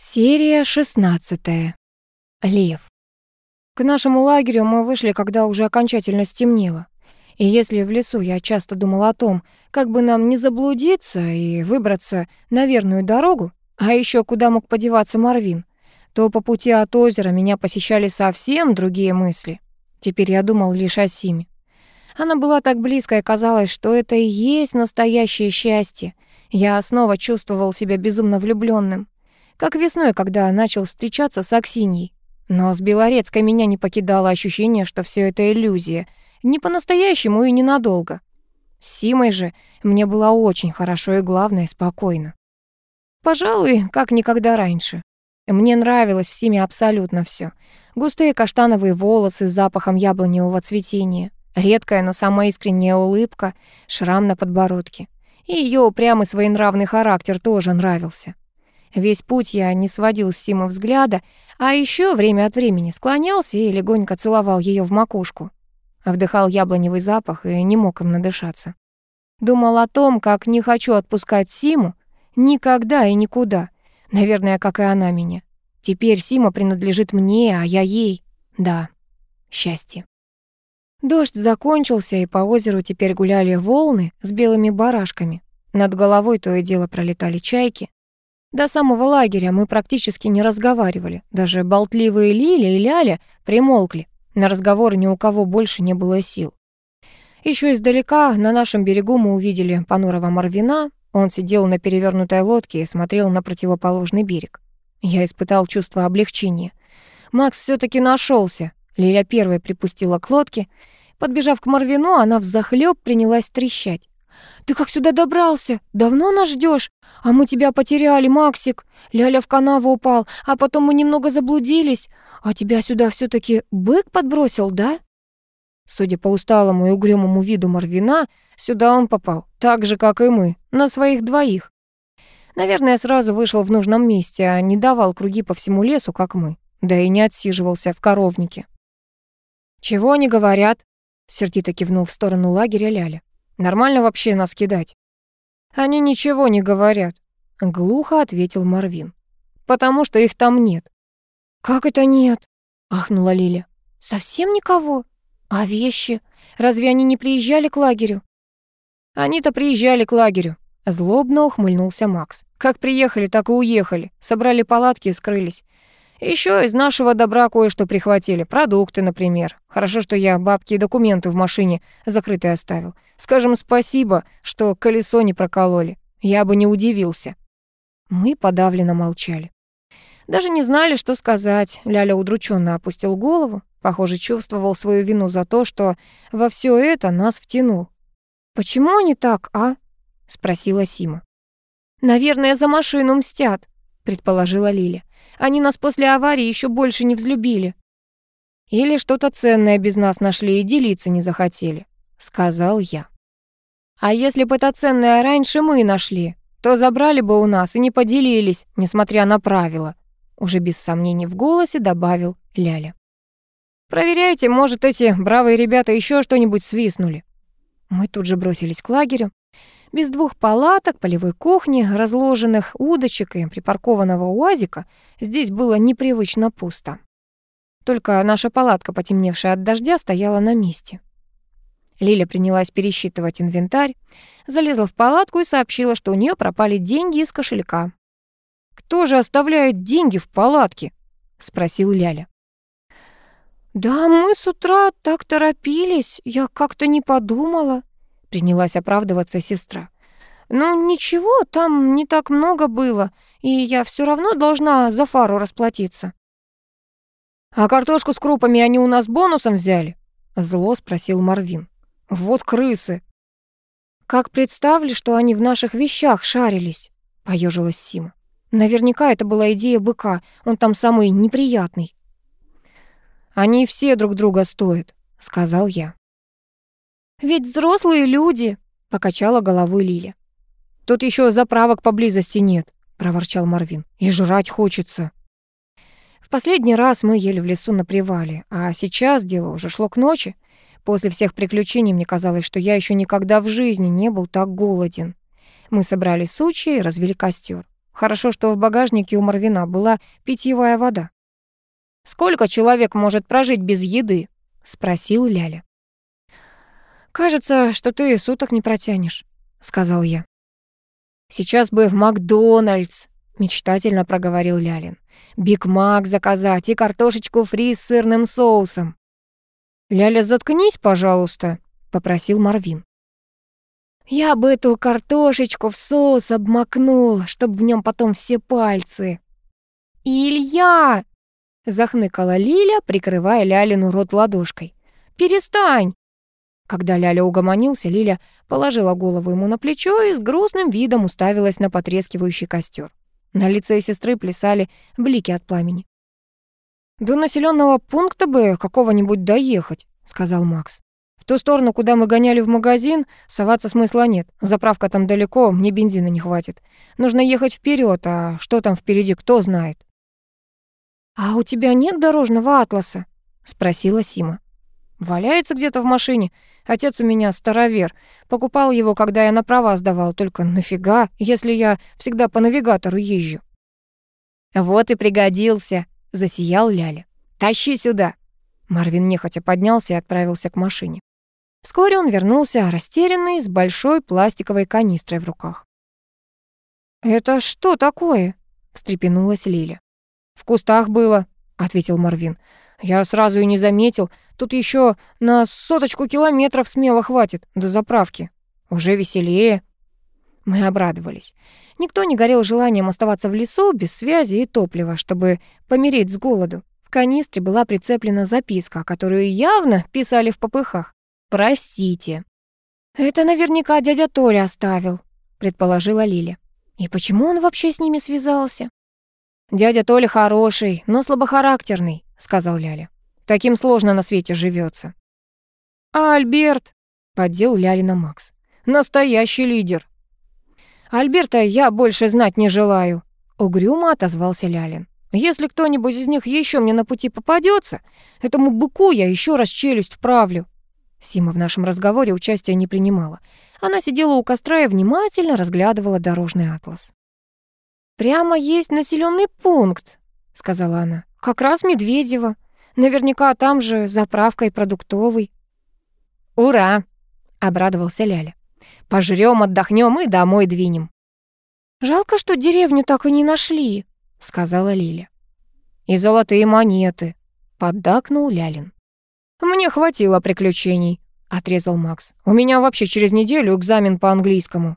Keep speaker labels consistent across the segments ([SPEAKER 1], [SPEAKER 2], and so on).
[SPEAKER 1] Серия 16. Лев. К нашему лагерю мы вышли, когда уже окончательно стемнело. И если в лесу я часто думала о том, как бы нам не заблудиться и выбраться на верную дорогу, а еще куда мог подеваться Марвин, то по пути от озера меня посещали совсем другие мысли. Теперь я думал лишь о Симе. Она была так близко, и казалось, что это и есть настоящее счастье. Я снова чувствовал себя безумно влюбленным как весной, когда начал встречаться с Аксиньей. Но с Белорецкой меня не покидало ощущение, что все это иллюзия. Не по-настоящему и ненадолго. С Симой же мне было очень хорошо и, главное, спокойно. Пожалуй, как никогда раньше. Мне нравилось в Симе абсолютно все: Густые каштановые волосы с запахом яблоневого цветения, редкая, но самая искренняя улыбка, шрам на подбородке. И ее упрямый своенравный характер тоже нравился. Весь путь я не сводил с Симы взгляда, а еще время от времени склонялся и легонько целовал ее в макушку. Вдыхал яблоневый запах и не мог им надышаться. Думал о том, как не хочу отпускать Симу никогда и никуда. Наверное, как и она меня. Теперь Сима принадлежит мне, а я ей. Да, счастье. Дождь закончился, и по озеру теперь гуляли волны с белыми барашками. Над головой то и дело пролетали чайки. До самого лагеря мы практически не разговаривали. Даже болтливые Лиля и Ляля примолкли. На разговоры ни у кого больше не было сил. Еще издалека на нашем берегу мы увидели понурого Марвина. Он сидел на перевернутой лодке и смотрел на противоположный берег. Я испытал чувство облегчения. Макс все таки нашелся. Лиля первой припустила к лодке. Подбежав к Марвину, она взахлёб принялась трещать. Ты как сюда добрался? Давно нас ждешь? А мы тебя потеряли, Максик. Ляля в канаву упал, а потом мы немного заблудились. А тебя сюда все таки бык подбросил, да?» Судя по усталому и угрюмому виду Марвина, сюда он попал, так же, как и мы, на своих двоих. Наверное, сразу вышел в нужном месте, а не давал круги по всему лесу, как мы, да и не отсиживался в коровнике. «Чего они говорят?» — сердито кивнул в сторону лагеря Ляля. Нормально вообще нас кидать?» «Они ничего не говорят», — глухо ответил Марвин. «Потому что их там нет». «Как это нет?» — ахнула Лиля. «Совсем никого? А вещи? Разве они не приезжали к лагерю?» «Они-то приезжали к лагерю», — злобно ухмыльнулся Макс. «Как приехали, так и уехали. Собрали палатки и скрылись. Еще из нашего добра кое-что прихватили. Продукты, например. Хорошо, что я бабки и документы в машине закрытые оставил. Скажем спасибо, что колесо не прокололи. Я бы не удивился. Мы подавленно молчали. Даже не знали, что сказать. Ляля удрученно опустил голову. Похоже, чувствовал свою вину за то, что во все это нас втянул. «Почему они так, а?» — спросила Сима. «Наверное, за машину мстят», — предположила Лиля. Они нас после аварии еще больше не взлюбили. Или что-то ценное без нас нашли и делиться не захотели, сказал я. А если бы это ценное раньше мы нашли, то забрали бы у нас и не поделились, несмотря на правила, уже без сомнений в голосе добавил Ляля. Проверяйте, может, эти бравые ребята еще что-нибудь свистнули. Мы тут же бросились к лагерю. Без двух палаток, полевой кухни, разложенных удочек и припаркованного уазика здесь было непривычно пусто. Только наша палатка, потемневшая от дождя, стояла на месте. Лиля принялась пересчитывать инвентарь, залезла в палатку и сообщила, что у нее пропали деньги из кошелька. «Кто же оставляет деньги в палатке?» — спросил Ляля. «Да мы с утра так торопились, я как-то не подумала», принялась оправдываться сестра. «Ну ничего, там не так много было, и я все равно должна за фару расплатиться». «А картошку с крупами они у нас бонусом взяли?» Зло спросил Марвин. «Вот крысы!» «Как представили, что они в наших вещах шарились?» Поежилась Сима. «Наверняка это была идея быка, он там самый неприятный». «Они все друг друга стоят», — сказал я. «Ведь взрослые люди», — покачала головой Лиля. «Тут еще заправок поблизости нет», — проворчал Марвин. «И жрать хочется». В последний раз мы ели в лесу на привале, а сейчас дело уже шло к ночи. После всех приключений мне казалось, что я еще никогда в жизни не был так голоден. Мы собрали сучья и развели костер. Хорошо, что в багажнике у Марвина была питьевая вода. «Сколько человек может прожить без еды?» — спросил Ляля. «Кажется, что ты суток не протянешь», — сказал я. «Сейчас бы в Макдональдс», — мечтательно проговорил Лялин. «Биг Мак заказать и картошечку фри с сырным соусом». «Ляля, заткнись, пожалуйста», — попросил Марвин. Я бы эту картошечку в соус обмакнул, чтоб в нем потом все пальцы. «Илья!» — захныкала Лиля, прикрывая Лялину рот ладошкой. «Перестань!» Когда Ляля угомонился, Лиля положила голову ему на плечо и с грустным видом уставилась на потрескивающий костер. На лице сестры плясали блики от пламени. «До населенного пункта бы какого-нибудь доехать», — сказал Макс ту сторону, куда мы гоняли в магазин, соваться смысла нет. Заправка там далеко, мне бензина не хватит. Нужно ехать вперед, а что там впереди, кто знает. «А у тебя нет дорожного атласа?» — спросила Сима. «Валяется где-то в машине. Отец у меня старовер. Покупал его, когда я на права сдавал. Только нафига, если я всегда по навигатору езжу?» «Вот и пригодился», — засиял Ляля. «Тащи сюда». Марвин нехотя поднялся и отправился к машине. Вскоре он вернулся, растерянный, с большой пластиковой канистрой в руках. «Это что такое?» — встрепенулась Лиля. «В кустах было», — ответил Марвин. «Я сразу и не заметил. Тут еще на соточку километров смело хватит до заправки. Уже веселее». Мы обрадовались. Никто не горел желанием оставаться в лесу без связи и топлива, чтобы помереть с голоду. В канистре была прицеплена записка, которую явно писали в попыхах. «Простите». «Это наверняка дядя Толя оставил», — предположила Лиля. «И почему он вообще с ними связался?» «Дядя Толя хороший, но слабохарактерный», — сказал Ляля. «Таким сложно на свете живется. «А Альберт?» — поддел Лялина Макс. «Настоящий лидер». «Альберта я больше знать не желаю», — угрюмо отозвался Лялин. «Если кто-нибудь из них еще мне на пути попадется, этому быку я еще раз челюсть вправлю». Сима в нашем разговоре участия не принимала. Она сидела у костра и внимательно разглядывала дорожный атлас. «Прямо есть населенный пункт», — сказала она. «Как раз Медведево. Наверняка там же заправка и продуктовый». «Ура!» — обрадовался Ляля. «Пожрём, отдохнём и домой двинем». «Жалко, что деревню так и не нашли», — сказала Лиля. «И золотые монеты», — поддакнул Лялин. «Мне хватило приключений», — отрезал Макс. «У меня вообще через неделю экзамен по английскому».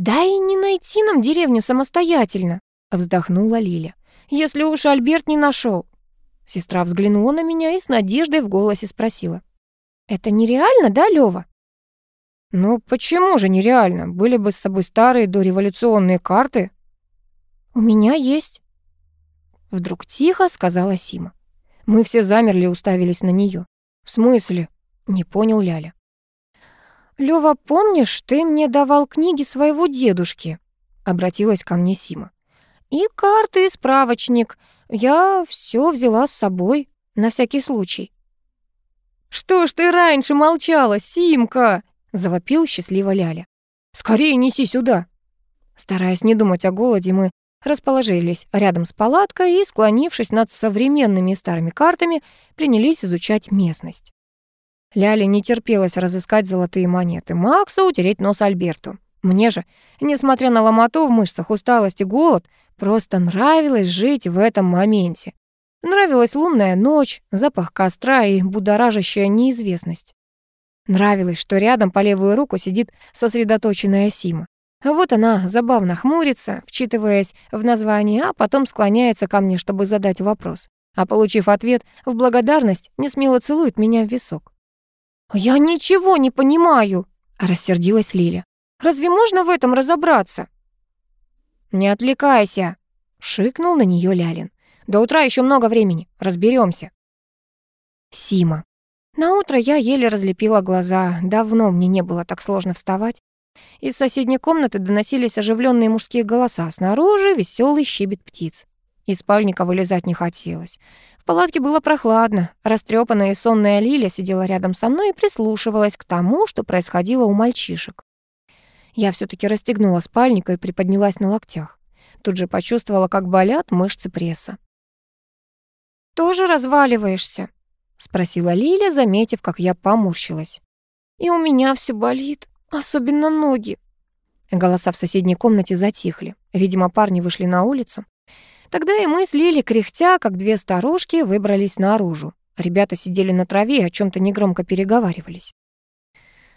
[SPEAKER 1] «Да и не найти нам деревню самостоятельно», — вздохнула Лиля. «Если уж Альберт не нашел. Сестра взглянула на меня и с надеждой в голосе спросила. «Это нереально, да, Лёва?» «Ну, почему же нереально? Были бы с собой старые дореволюционные карты». «У меня есть». Вдруг тихо сказала Сима. Мы все замерли и уставились на нее. «В смысле?» — не понял Ляля. «Лёва, помнишь, ты мне давал книги своего дедушки?» — обратилась ко мне Сима. «И карты, и справочник. Я все взяла с собой, на всякий случай». «Что ж ты раньше молчала, Симка?» — завопил счастливо Ляля. «Скорее неси сюда!» Стараясь не думать о голоде, мы расположились рядом с палаткой и, склонившись над современными и старыми картами, принялись изучать местность. Ляля не терпелось разыскать золотые монеты, Максу утереть нос Альберту. Мне же, несмотря на ломоту в мышцах, усталость и голод, просто нравилось жить в этом моменте. Нравилась лунная ночь, запах костра и будоражащая неизвестность. Нравилось, что рядом по левую руку сидит сосредоточенная Сима. Вот она забавно хмурится, вчитываясь в название, а потом склоняется ко мне, чтобы задать вопрос. А получив ответ, в благодарность не смело целует меня в висок. «Я ничего не понимаю!» — рассердилась Лиля. «Разве можно в этом разобраться?» «Не отвлекайся!» — шикнул на нее Лялин. «До утра еще много времени, разберемся. Сима. На утро я еле разлепила глаза. Давно мне не было так сложно вставать. Из соседней комнаты доносились оживленные мужские голоса, снаружи веселый щебет птиц. Из спальника вылезать не хотелось. В палатке было прохладно. Растрепанная и сонная Лиля сидела рядом со мной и прислушивалась к тому, что происходило у мальчишек. Я все таки расстегнула спальника и приподнялась на локтях. Тут же почувствовала, как болят мышцы пресса. «Тоже разваливаешься?» — спросила Лиля, заметив, как я поморщилась. «И у меня все болит, особенно ноги». Голоса в соседней комнате затихли. Видимо, парни вышли на улицу. Тогда и мы с Лили, кряхтя, как две старушки, выбрались наружу. Ребята сидели на траве и о чем то негромко переговаривались.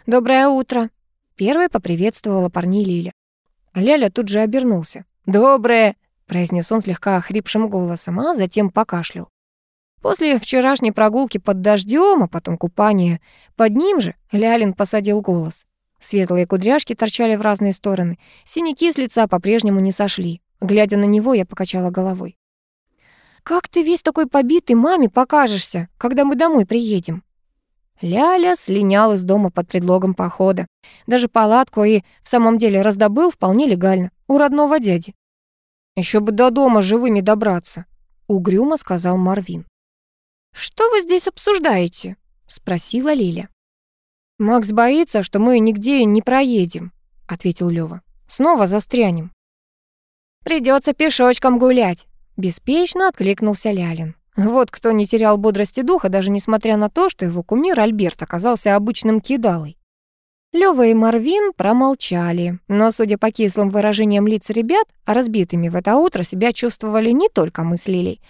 [SPEAKER 1] «Доброе утро!» Первой поприветствовала парней Лиля. Ляля тут же обернулся. «Доброе!» — произнес он слегка охрипшим голосом, а затем покашлял. После вчерашней прогулки под дождем, а потом купания под ним же, Лялин посадил голос. Светлые кудряшки торчали в разные стороны, синяки с лица по-прежнему не сошли. Глядя на него, я покачала головой. «Как ты весь такой побитый маме покажешься, когда мы домой приедем?» Ляля слинял из дома под предлогом похода. Даже палатку и в самом деле раздобыл вполне легально, у родного дяди. Еще бы до дома живыми добраться», — угрюмо сказал Марвин. «Что вы здесь обсуждаете?» — спросила Лиля. «Макс боится, что мы нигде не проедем», — ответил Лёва. «Снова застрянем». Придется пешочком гулять», — беспечно откликнулся Лялин. Вот кто не терял бодрости духа, даже несмотря на то, что его кумир Альберт оказался обычным кидалой. Лёва и Марвин промолчали, но, судя по кислым выражениям лиц ребят, разбитыми в это утро себя чувствовали не только мы с Лилей.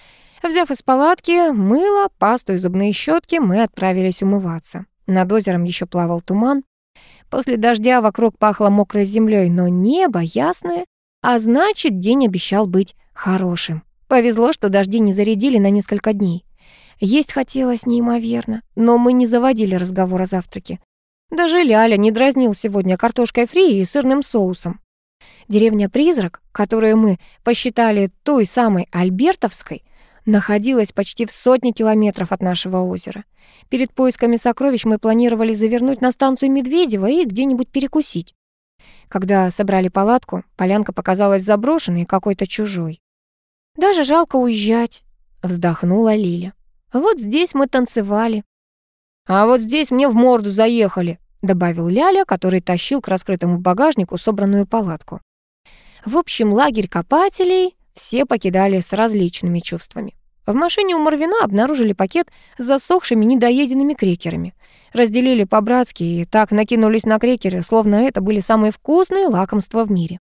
[SPEAKER 1] Взяв из палатки мыло, пасту и зубные щетки, мы отправились умываться. Над озером еще плавал туман. После дождя вокруг пахло мокрой землей, но небо ясное а значит, день обещал быть хорошим. Повезло, что дожди не зарядили на несколько дней. Есть хотелось неимоверно, но мы не заводили разговор о завтраке. Даже Ляля не дразнил сегодня картошкой фри и сырным соусом. Деревня-призрак, которую мы посчитали той самой Альбертовской, находилась почти в сотне километров от нашего озера. Перед поисками сокровищ мы планировали завернуть на станцию Медведева и где-нибудь перекусить. Когда собрали палатку, полянка показалась заброшенной и какой-то чужой. «Даже жалко уезжать», — вздохнула Лиля. «Вот здесь мы танцевали». «А вот здесь мне в морду заехали», — добавил Ляля, который тащил к раскрытому багажнику собранную палатку. В общем, лагерь копателей все покидали с различными чувствами. В машине у Марвина обнаружили пакет с засохшими недоеденными крекерами. Разделили по-братски и так накинулись на крекеры, словно это были самые вкусные лакомства в мире.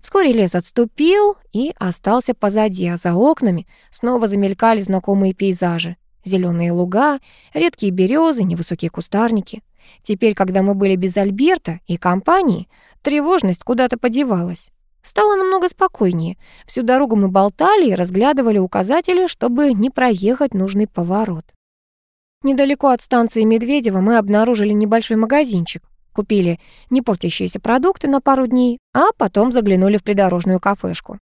[SPEAKER 1] Вскоре лес отступил и остался позади, а за окнами снова замелькали знакомые пейзажи. Зеленые луга, редкие березы, невысокие кустарники. Теперь, когда мы были без Альберта и компании, тревожность куда-то подевалась. Стало намного спокойнее. Всю дорогу мы болтали и разглядывали указатели, чтобы не проехать нужный поворот. Недалеко от станции Медведева мы обнаружили небольшой магазинчик. Купили не портящиеся продукты на пару дней, а потом заглянули в придорожную кафешку.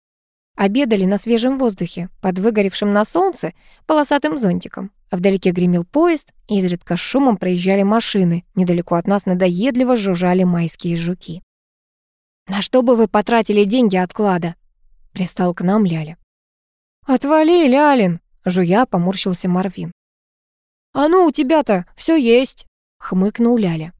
[SPEAKER 1] Обедали на свежем воздухе, под выгоревшим на солнце полосатым зонтиком. Вдалеке гремел поезд, изредка шумом проезжали машины. Недалеко от нас надоедливо жужжали майские жуки. «На что бы вы потратили деньги от клада?» — пристал к нам Ляля. «Отвали, Лялин!» — жуя поморщился Марвин. «А ну, у тебя-то все есть!» — хмыкнул Ляля.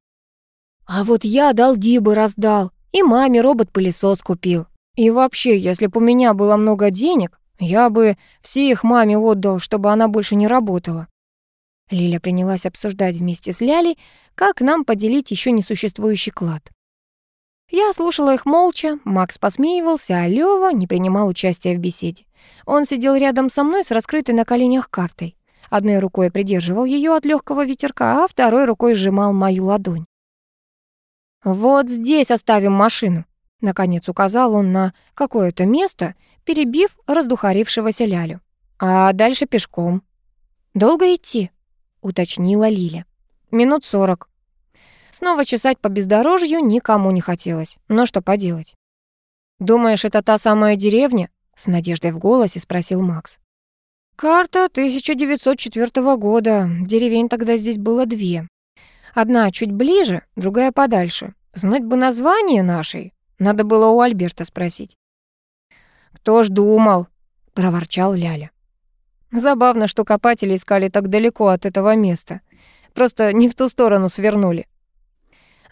[SPEAKER 1] «А вот я долги бы раздал, и маме робот-пылесос купил. И вообще, если бы у меня было много денег, я бы все их маме отдал, чтобы она больше не работала». Лиля принялась обсуждать вместе с Лялей, как нам поделить еще несуществующий клад. Я слушала их молча, Макс посмеивался, а Лёва не принимал участия в беседе. Он сидел рядом со мной с раскрытой на коленях картой. Одной рукой придерживал ее от легкого ветерка, а второй рукой сжимал мою ладонь. «Вот здесь оставим машину», — наконец указал он на какое-то место, перебив раздухарившегося Лялю. «А дальше пешком». «Долго идти?» — уточнила Лиля. «Минут сорок», Снова чесать по бездорожью никому не хотелось. Но что поделать? «Думаешь, это та самая деревня?» — с надеждой в голосе спросил Макс. «Карта 1904 года. Деревень тогда здесь было две. Одна чуть ближе, другая подальше. Знать бы название нашей. Надо было у Альберта спросить». «Кто ж думал?» — проворчал Ляля. Забавно, что копатели искали так далеко от этого места. Просто не в ту сторону свернули.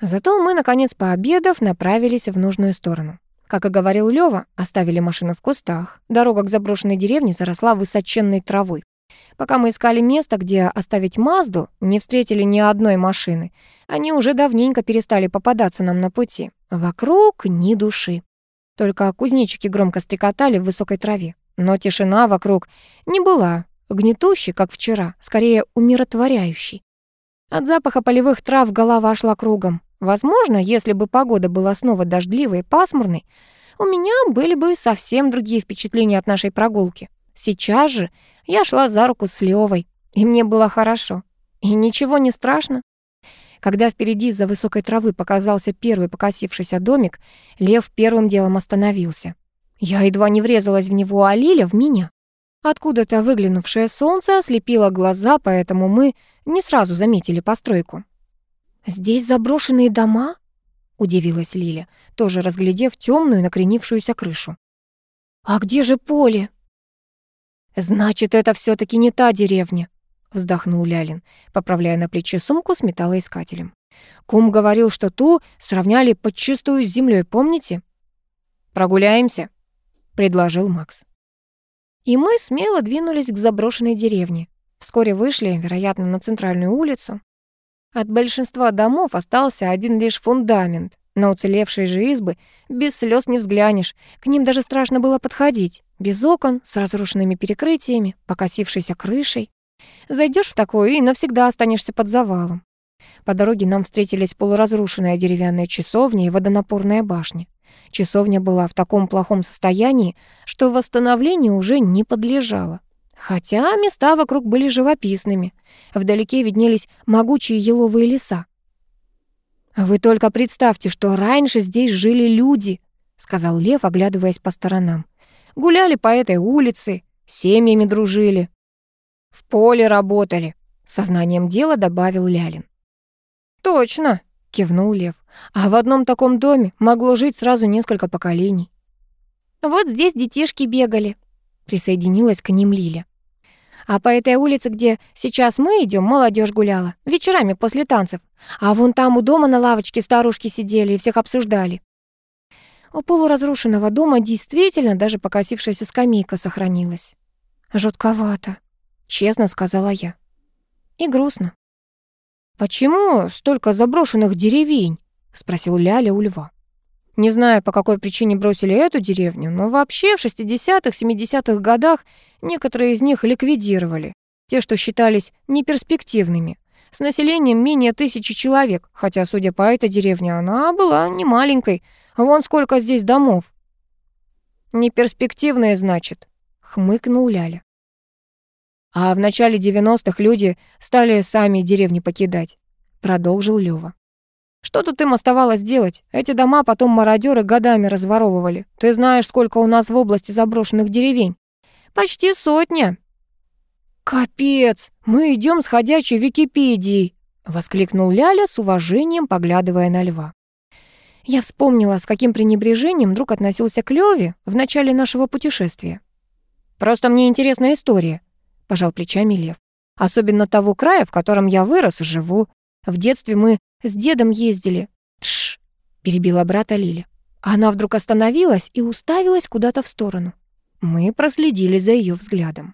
[SPEAKER 1] Зато мы, наконец, пообедав, направились в нужную сторону. Как и говорил Лёва, оставили машину в кустах. Дорога к заброшенной деревне заросла высоченной травой. Пока мы искали место, где оставить Мазду, не встретили ни одной машины. Они уже давненько перестали попадаться нам на пути. Вокруг ни души. Только кузнечики громко стрекотали в высокой траве. Но тишина вокруг не была гнетущей, как вчера, скорее умиротворяющей. От запаха полевых трав голова шла кругом. Возможно, если бы погода была снова дождливой и пасмурной, у меня были бы совсем другие впечатления от нашей прогулки. Сейчас же я шла за руку с Левой, и мне было хорошо. И ничего не страшно. Когда впереди из-за высокой травы показался первый покосившийся домик, Лев первым делом остановился. Я едва не врезалась в него, а Лиля — в меня. Откуда-то выглянувшее солнце ослепило глаза, поэтому мы не сразу заметили постройку. «Здесь заброшенные дома?» — удивилась Лиля, тоже разглядев темную накренившуюся крышу. «А где же поле?» «Значит, это все таки не та деревня», — вздохнул Лялин, поправляя на плече сумку с металлоискателем. «Кум говорил, что ту сравняли подчистую с землей, помните?» «Прогуляемся», — предложил Макс. И мы смело двинулись к заброшенной деревне. Вскоре вышли, вероятно, на центральную улицу. От большинства домов остался один лишь фундамент. На уцелевшие же избы без слез не взглянешь, к ним даже страшно было подходить. Без окон, с разрушенными перекрытиями, покосившейся крышей. Зайдешь в такое и навсегда останешься под завалом. По дороге нам встретились полуразрушенная деревянная часовня и водонапорная башня. Часовня была в таком плохом состоянии, что восстановлению уже не подлежало. Хотя места вокруг были живописными. Вдалеке виднелись могучие еловые леса. «Вы только представьте, что раньше здесь жили люди», — сказал Лев, оглядываясь по сторонам. «Гуляли по этой улице, семьями дружили. В поле работали», — сознанием дела добавил Лялин. «Точно», — кивнул Лев. «А в одном таком доме могло жить сразу несколько поколений». «Вот здесь детишки бегали», — присоединилась к ним Лиля. А по этой улице, где сейчас мы идем, молодежь гуляла. Вечерами после танцев. А вон там у дома на лавочке старушки сидели и всех обсуждали. У полуразрушенного дома действительно даже покосившаяся скамейка сохранилась. «Жутковато», — честно сказала я. И грустно. «Почему столько заброшенных деревень?» — спросил Ляля у льва. Не знаю, по какой причине бросили эту деревню, но вообще в 60-х, 70-х годах некоторые из них ликвидировали. Те, что считались неперспективными. С населением менее тысячи человек, хотя, судя по этой деревне, она была не маленькой. Вон сколько здесь домов. «Неперспективные, значит», — хмыкнул Ляля. А в начале 90-х люди стали сами деревни покидать, продолжил Лёва. Что тут им оставалось делать? Эти дома потом мародеры годами разворовывали. Ты знаешь, сколько у нас в области заброшенных деревень? Почти сотня. Капец, мы идем с ходячей Википедией, воскликнул Ляля с уважением, поглядывая на льва. Я вспомнила, с каким пренебрежением друг относился к Леве в начале нашего путешествия. «Просто мне интересна история», — пожал плечами Лев. «Особенно того края, в котором я вырос и живу. В детстве мы с дедом ездили. Тш, перебила брата Лиля. Она вдруг остановилась и уставилась куда-то в сторону. Мы проследили за ее взглядом.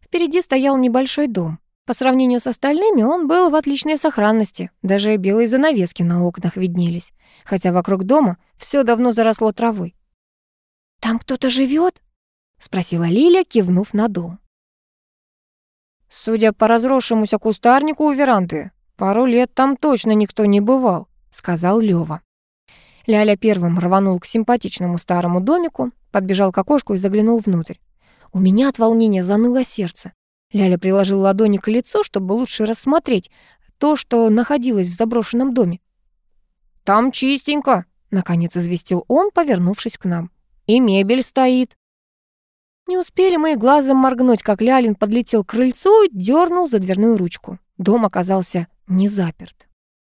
[SPEAKER 1] Впереди стоял небольшой дом. По сравнению с остальными он был в отличной сохранности. Даже белые занавески на окнах виднелись, хотя вокруг дома все давно заросло травой. «Там кто-то живет? спросила Лиля, кивнув на дом. Судя по разросшемуся кустарнику у веранды, «Пару лет там точно никто не бывал», — сказал Лёва. Ляля первым рванул к симпатичному старому домику, подбежал к окошку и заглянул внутрь. У меня от волнения заныло сердце. Ляля приложил ладони к лицу, чтобы лучше рассмотреть то, что находилось в заброшенном доме. «Там чистенько», — наконец известил он, повернувшись к нам. «И мебель стоит». Не успели мы и глазом моргнуть, как Лялин подлетел к крыльцу и дернул за дверную ручку. Дом оказался не заперт.